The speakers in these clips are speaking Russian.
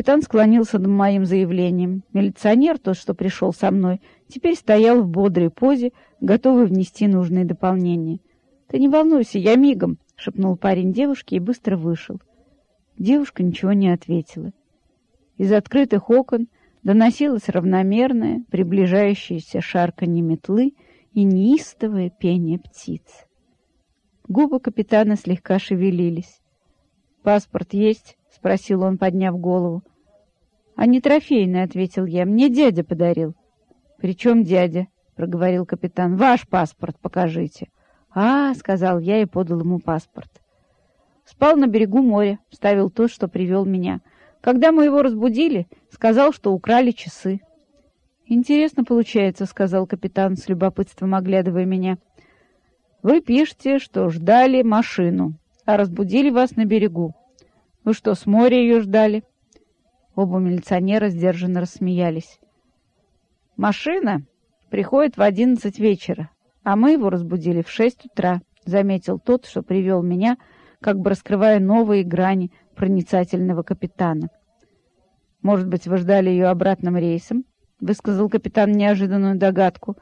Капитан склонился над моим заявлением. Милиционер, тот, что пришел со мной, теперь стоял в бодрой позе, готовый внести нужные дополнения. «Ты не волнуйся, я мигом», — шепнул парень девушке и быстро вышел. Девушка ничего не ответила. Из открытых окон доносилось равномерное, приближающееся шарканье метлы и неистовое пение птиц. Губы капитана слегка шевелились. «Паспорт есть?» — спросил он, подняв голову. «А не трофейный», — ответил я. «Мне дядя подарил». «При чем дядя?» — проговорил капитан. «Ваш паспорт покажите». «А, — сказал я и подал ему паспорт. Спал на берегу моря, ставил тот, что привел меня. Когда мы его разбудили, сказал, что украли часы. «Интересно получается», — сказал капитан, с любопытством оглядывая меня. «Вы пишете, что ждали машину, а разбудили вас на берегу. Вы что, с моря ее ждали?» Оба милиционера сдержанно рассмеялись. «Машина приходит в одиннадцать вечера, а мы его разбудили в шесть утра», — заметил тот, что привел меня, как бы раскрывая новые грани проницательного капитана. «Может быть, вы ждали ее обратным рейсом?» — высказал капитан неожиданную догадку.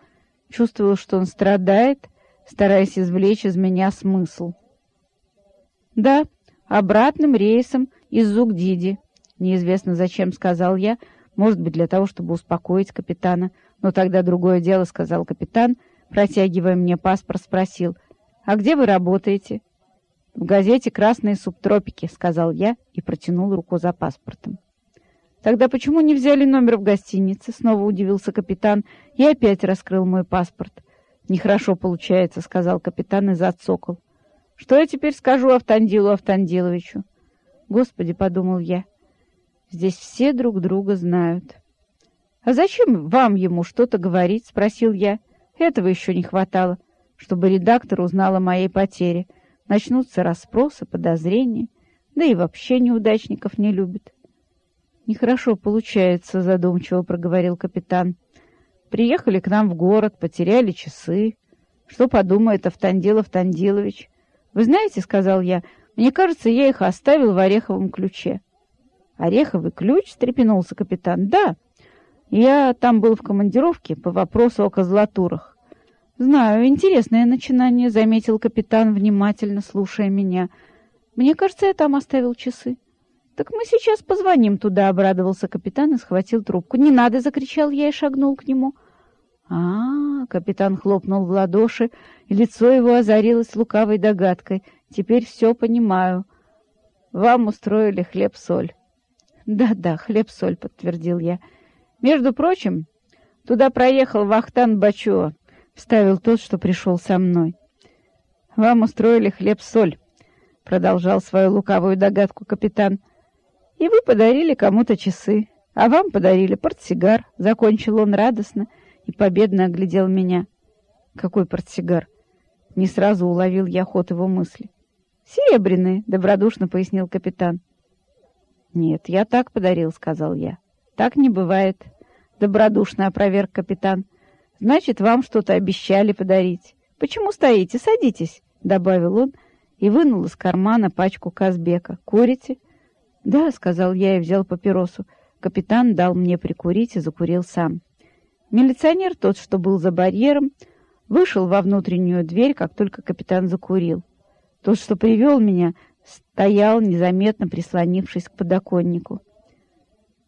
Чувствовал, что он страдает, стараясь извлечь из меня смысл. «Да», обратным рейсом из Зугдиди. Неизвестно зачем, сказал я, может быть, для того, чтобы успокоить капитана. Но тогда другое дело, сказал капитан, протягивая мне паспорт, спросил, «А где вы работаете?» «В газете «Красные субтропики», — сказал я и протянул руку за паспортом. «Тогда почему не взяли номер в гостинице?» — снова удивился капитан и опять раскрыл мой паспорт. «Нехорошо получается», — сказал капитан и зацокал. Что я теперь скажу Автандилу Автандиловичу? Господи, подумал я, здесь все друг друга знают. А зачем вам ему что-то говорить? Спросил я. Этого еще не хватало, чтобы редактор узнал о моей потере. Начнутся расспросы, подозрения, да и вообще неудачников не любит. Нехорошо получается, задумчиво проговорил капитан. Приехали к нам в город, потеряли часы. Что подумает Автандил Автандилович? «Вы знаете, — сказал я, — мне кажется, я их оставил в ореховом ключе». «Ореховый ключ?» — встрепенулся капитан. «Да, я там был в командировке по вопросу о козлатурах». «Знаю, интересное начинание», — заметил капитан, внимательно слушая меня. «Мне кажется, я там оставил часы». «Так мы сейчас позвоним туда», — обрадовался капитан и схватил трубку. «Не надо!» — закричал я и шагнул к нему. А, капитан хлопнул в ладоши, и лицо его озарилось лукавой догадкой. Теперь все понимаю. Вам устроили хлеб-соль. Да-да, хлеб-соль, подтвердил я. Между прочим, туда проехал Вахтан Бачуа, вставил тот, что пришел со мной. Вам устроили хлеб-соль, продолжал свою лукавую догадку капитан. И вы подарили кому-то часы, а вам подарили портсигар, закончил он радостно и победно оглядел меня. Какой портсигар? Не сразу уловил я ход его мысли. «Серебряный», — добродушно пояснил капитан. «Нет, я так подарил», — сказал я. «Так не бывает», — добродушно опроверг капитан. «Значит, вам что-то обещали подарить. Почему стоите? Садитесь», — добавил он и вынул из кармана пачку Казбека. «Курите?» «Да», — сказал я и взял папиросу. Капитан дал мне прикурить и закурил сам. Милиционер, тот, что был за барьером, вышел во внутреннюю дверь, как только капитан закурил. Тот, что привел меня, стоял, незаметно прислонившись к подоконнику.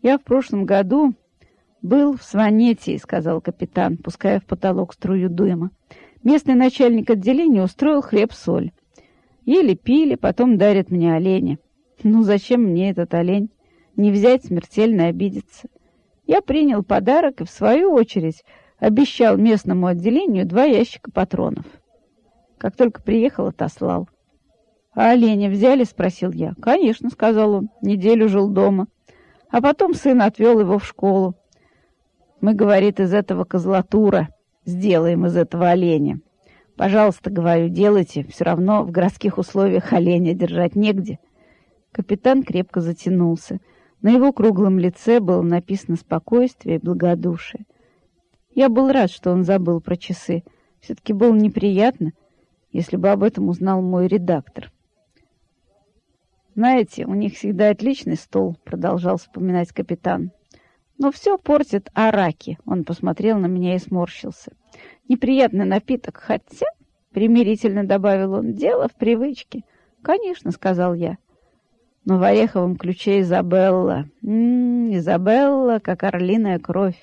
«Я в прошлом году был в Сванетии», — сказал капитан, пуская в потолок струю дыма. «Местный начальник отделения устроил хлеб-соль. Ели пили, потом дарят мне оленя. Ну, зачем мне этот олень? Не взять, смертельно обидеться. Я принял подарок и, в свою очередь, обещал местному отделению два ящика патронов. Как только приехал, отослал. «А оленя взяли?» — спросил я. «Конечно», — сказал он. «Неделю жил дома. А потом сын отвел его в школу. Мы, говорит, из этого козлатура сделаем из этого оленя. Пожалуйста, говорю, делайте. Все равно в городских условиях оленя держать негде». Капитан крепко затянулся. На его круглом лице было написано спокойствие и благодушие. Я был рад, что он забыл про часы. Все-таки было неприятно, если бы об этом узнал мой редактор. «Знаете, у них всегда отличный стол», — продолжал вспоминать капитан. «Но все портит араки», — он посмотрел на меня и сморщился. «Неприятный напиток, хотя...» — примирительно добавил он. «Дело в привычке». «Конечно», — сказал я. «Но в ореховом ключе Изабелла. М -м, Изабелла, как орлиная кровь».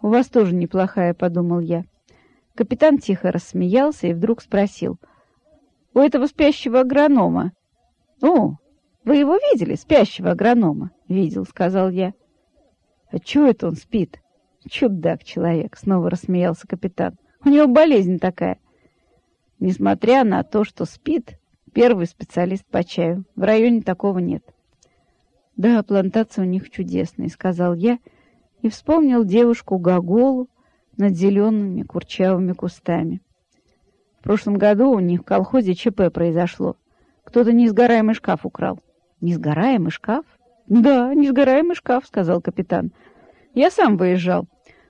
«У вас тоже неплохая», — подумал я. Капитан тихо рассмеялся и вдруг спросил. «У этого спящего агронома...» «О, вы его видели, спящего агронома?» «Видел», — сказал я. «А чего это он спит?» «Чудак человек», — снова рассмеялся капитан. «У него болезнь такая». Несмотря на то, что спит, первый специалист по чаю. В районе такого нет. «Да, плантация у них чудесная», — сказал я, — и вспомнил девушку Гоголу над зелеными курчавыми кустами. В прошлом году у них в колхозе ЧП произошло. Кто-то несгораемый шкаф украл. «Несгораемый шкаф?» «Да, несгораемый шкаф», — сказал капитан. «Я сам выезжал.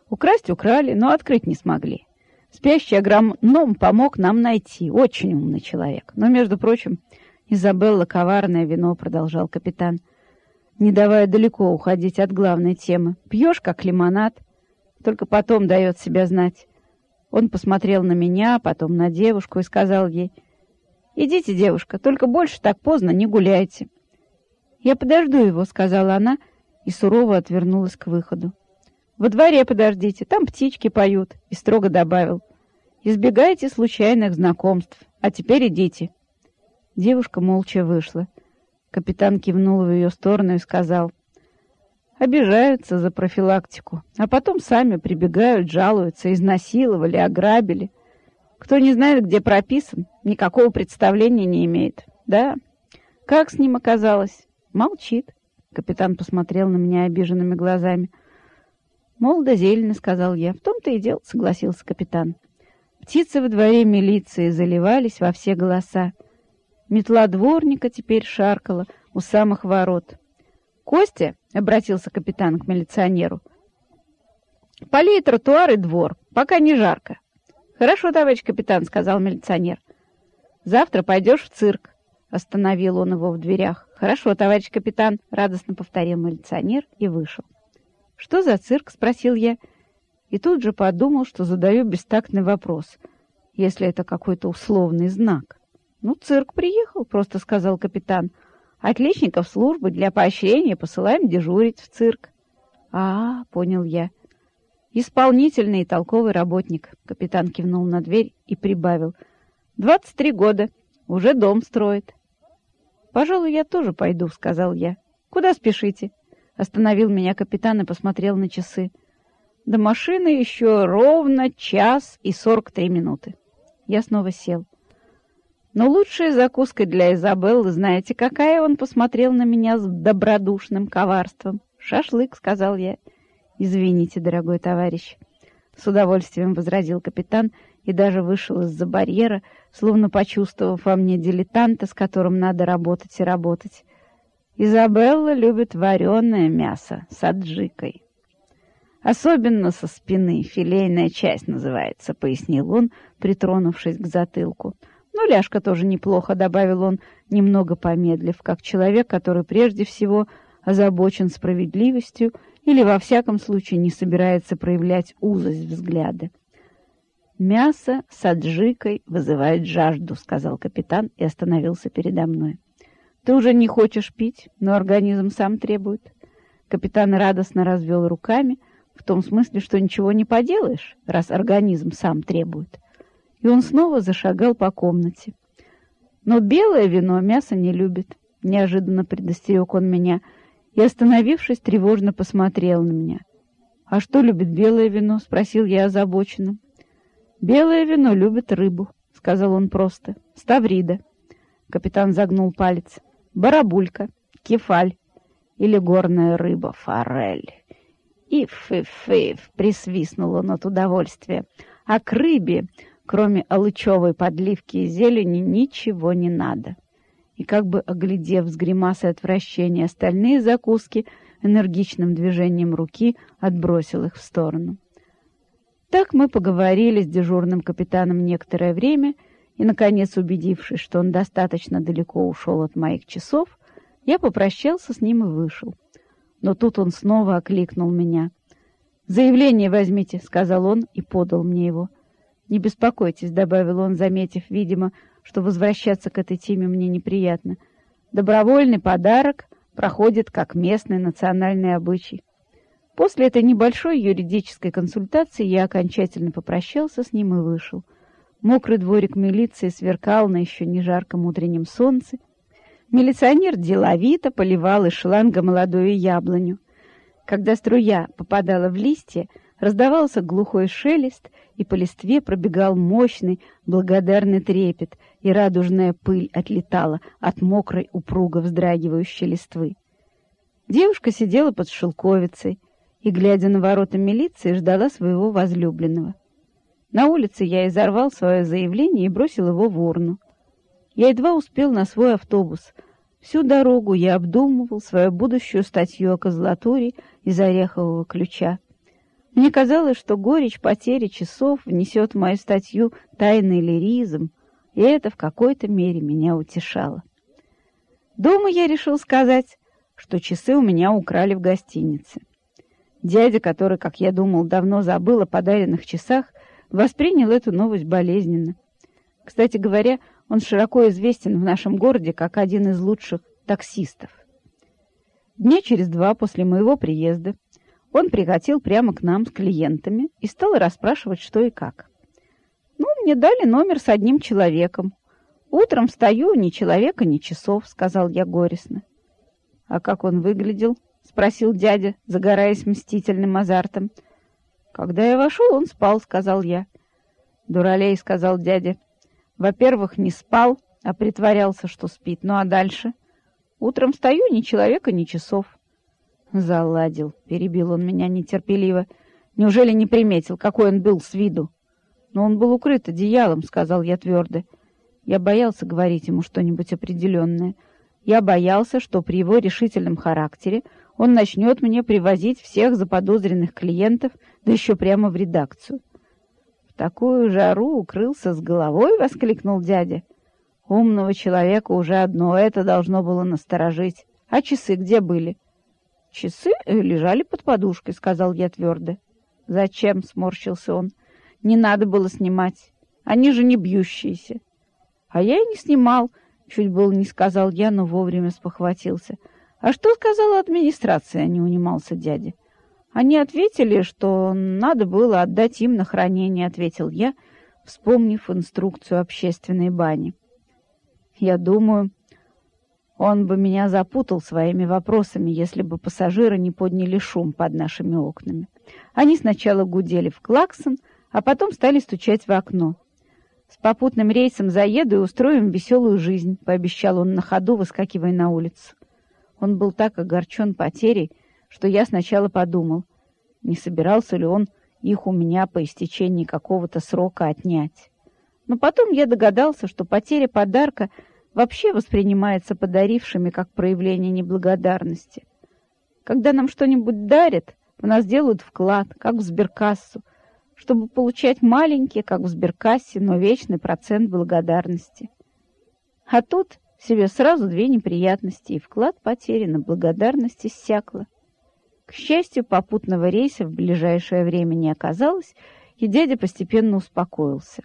Украсть украли, но открыть не смогли. Спящий агроном помог нам найти. Очень умный человек. Но, между прочим, Изабелла коварное вино, — продолжал капитан, — не давая далеко уходить от главной темы. Пьешь, как лимонад, только потом дает себя знать. Он посмотрел на меня, потом на девушку и сказал ей, «Идите, девушка, только больше так поздно не гуляйте». «Я подожду его», — сказала она и сурово отвернулась к выходу. «Во дворе подождите, там птички поют», — и строго добавил. «Избегайте случайных знакомств, а теперь идите». Девушка молча вышла. Капитан кивнул в ее сторону и сказал. Обижаются за профилактику, а потом сами прибегают, жалуются, изнасиловали, ограбили. Кто не знает, где прописан, никакого представления не имеет. Да, как с ним оказалось? Молчит. Капитан посмотрел на меня обиженными глазами. «Молодо зелено», — сказал я. «В том-то и дело», — согласился капитан. Птицы во дворе милиции заливались во все голоса. Метла дворника теперь шаркала у самых ворот. «Костя!» — обратился капитан к милиционеру. «Полей тротуар и двор, пока не жарко». «Хорошо, товарищ капитан», — сказал милиционер. «Завтра пойдешь в цирк», — остановил он его в дверях. «Хорошо, товарищ капитан», — радостно повторил милиционер и вышел. «Что за цирк?» — спросил я. И тут же подумал, что задаю бестактный вопрос, если это какой-то условный знак. «Ну, цирк приехал», — просто сказал капитан. «Отличников службы для поощрения посылаем дежурить в цирк». «А, — понял я. Исполнительный и толковый работник», — капитан кивнул на дверь и прибавил. «Двадцать три года. Уже дом строит». «Пожалуй, я тоже пойду», — сказал я. «Куда спешите?» — остановил меня капитан и посмотрел на часы. «До машины еще ровно час и сорок три минуты». Я снова сел. Но лучшая закуска для Изабеллы, знаете, какая? Он посмотрел на меня с добродушным коварством. «Шашлык», — сказал я. «Извините, дорогой товарищ», — с удовольствием возразил капитан и даже вышел из-за барьера, словно почувствовав во мне дилетанта, с которым надо работать и работать. Изабелла любит вареное мясо с аджикой. Особенно со спины, филейная часть называется, — пояснил он, притронувшись к затылку. — «Ну, ляжка тоже неплохо», — добавил он, немного помедлив, как человек, который прежде всего озабочен справедливостью или, во всяком случае, не собирается проявлять узость взгляда. «Мясо с аджикой вызывает жажду», — сказал капитан и остановился передо мной. «Ты уже не хочешь пить, но организм сам требует». Капитан радостно развел руками, в том смысле, что ничего не поделаешь, раз организм сам требует и он снова зашагал по комнате. «Но белое вино мясо не любит», — неожиданно предостерег он меня, и, остановившись, тревожно посмотрел на меня. «А что любит белое вино?» — спросил я озабоченно. «Белое вино любит рыбу», — сказал он просто. «Ставрида». Капитан загнул палец. «Барабулька, кефаль или горная рыба, форель». «Иф-иф-иф!» — присвистнул он от удовольствия. «А к рыбе Кроме алычевой подливки и зелени ничего не надо. И как бы оглядев с гримасой отвращения остальные закуски, энергичным движением руки отбросил их в сторону. Так мы поговорили с дежурным капитаном некоторое время, и, наконец, убедившись, что он достаточно далеко ушел от моих часов, Я попрощался с ним и вышел. Но тут он снова окликнул меня. «Заявление возьмите», — сказал он и подал мне его. «Не беспокойтесь», — добавил он, заметив, видимо, что возвращаться к этой теме мне неприятно. «Добровольный подарок проходит как местный национальный обычай». После этой небольшой юридической консультации я окончательно попрощался с ним и вышел. Мокрый дворик милиции сверкал на еще не жарком утреннем солнце. Милиционер деловито поливал из шланга молодую яблоню. Когда струя попадала в листья, раздавался глухой шелест, и по листве пробегал мощный, благодарный трепет, и радужная пыль отлетала от мокрой, упруго вздрагивающей листвы. Девушка сидела под шелковицей и, глядя на ворота милиции, ждала своего возлюбленного. На улице я изорвал свое заявление и бросил его в урну. Я едва успел на свой автобус. Всю дорогу я обдумывал свою будущую статью о козлатуре из орехового ключа. Мне казалось, что горечь потери часов внесет в мою статью тайный лиризм, и это в какой-то мере меня утешало. Дома я решил сказать, что часы у меня украли в гостинице. Дядя, который, как я думал, давно забыл о подаренных часах, воспринял эту новость болезненно. Кстати говоря, он широко известен в нашем городе как один из лучших таксистов. Дня через два после моего приезда он прикатил прямо к нам с клиентами и стал расспрашивать, что и как. «Ну, мне дали номер с одним человеком. Утром встаю, ни человека, ни часов», — сказал я горестно. «А как он выглядел?» — спросил дядя, загораясь мстительным азартом. «Когда я вошел, он спал», — сказал я. «Дуралей», — сказал дядя. «Во-первых, не спал, а притворялся, что спит. Ну а дальше? Утром встаю, ни человека, ни часов». «Заладил», — перебил он меня нетерпеливо. «Неужели не приметил, какой он был с виду?» «Но он был укрыт одеялом», — сказал я твердо. Я боялся говорить ему что-нибудь определенное. Я боялся, что при его решительном характере он начнет мне привозить всех заподозренных клиентов, да еще прямо в редакцию. «В такую жару укрылся с головой!» — воскликнул дядя. «Умного человека уже одно это должно было насторожить. А часы где были?» «Часы э, лежали под подушкой», — сказал я твердо. «Зачем?» — сморщился он. «Не надо было снимать. Они же не бьющиеся». «А я и не снимал», — чуть было не сказал я, но вовремя спохватился — «А что сказала администрация?» — не унимался дядя. «Они ответили, что надо было отдать им на хранение», — ответил я, вспомнив инструкцию общественной бани. «Я думаю, он бы меня запутал своими вопросами, если бы пассажиры не подняли шум под нашими окнами. Они сначала гудели в клаксон, а потом стали стучать в окно. «С попутным рейсом заеду и устроим веселую жизнь», — пообещал он на ходу, выскакивая на улицу. Он был так огорчен потерей, что я сначала подумал, не собирался ли он их у меня по истечении какого-то срока отнять. Но потом я догадался, что потеря подарка вообще воспринимается подарившими как проявление неблагодарности. Когда нам что-нибудь дарят, в нас делают вклад, как в сберкассу, чтобы получать маленький, как в сберкассе, но вечный процент благодарности. А тут себе сразу две неприятности, и вклад потерян, и благодарность иссякла. К счастью, попутного рейса в ближайшее время не оказалось, и дядя постепенно успокоился.